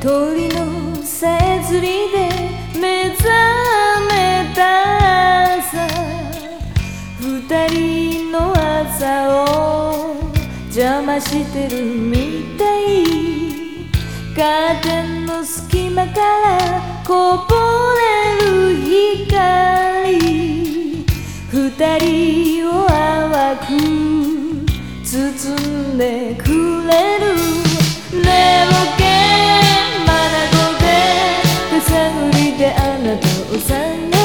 鳥の薬で目覚めた朝二人の朝を邪魔してるみたい。カーテンの隙間からこぼれる光。二人を淡く包んでくれる。下午三